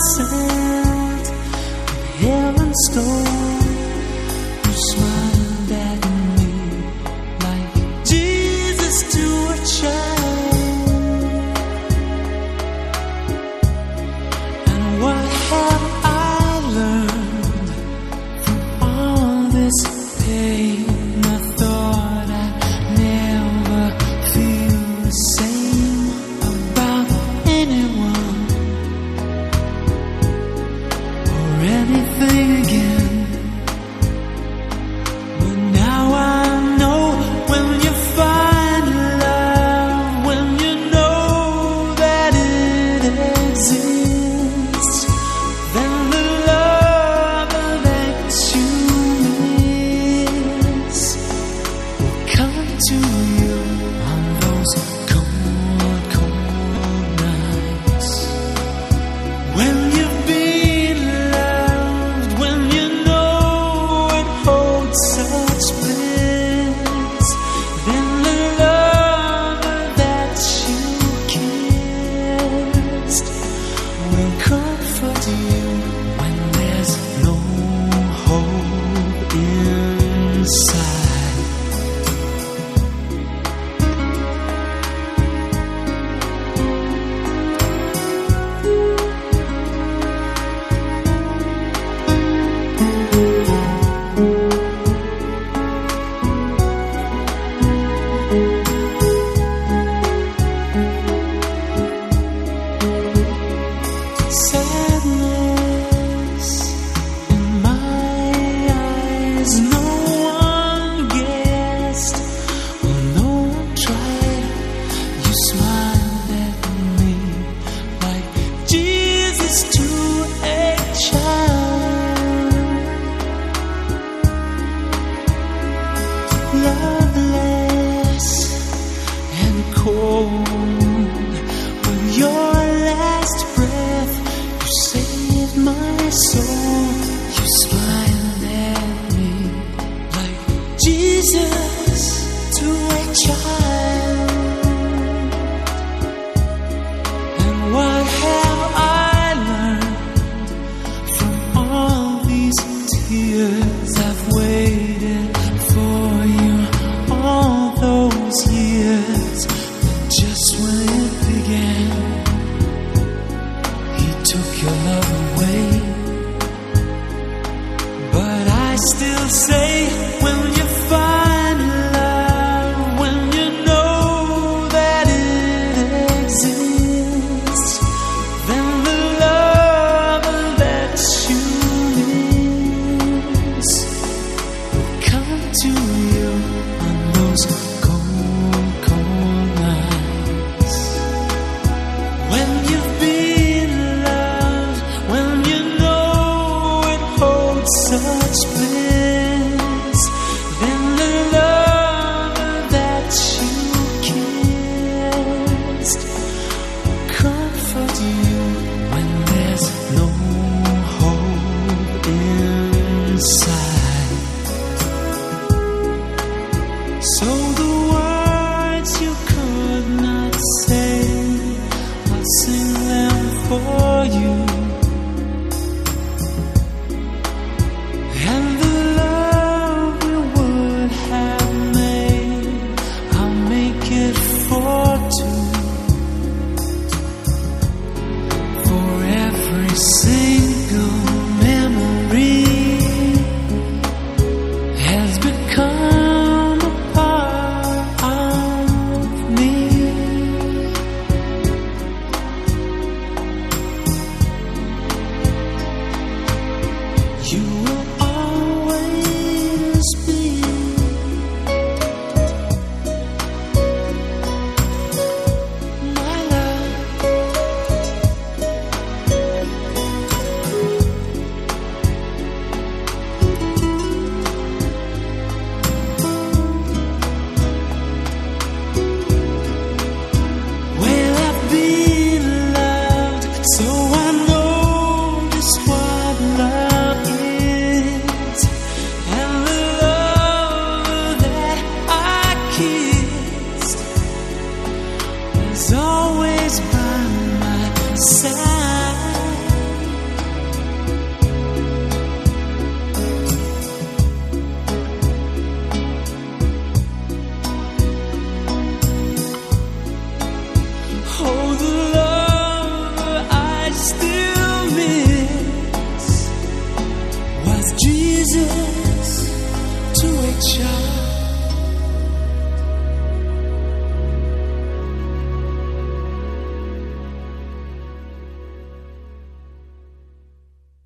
sunset, heaven's door. With your last breath, you saved my soul. You smiled at me like Jesus to a child. And what have I learned from all these tears? So You always by my side.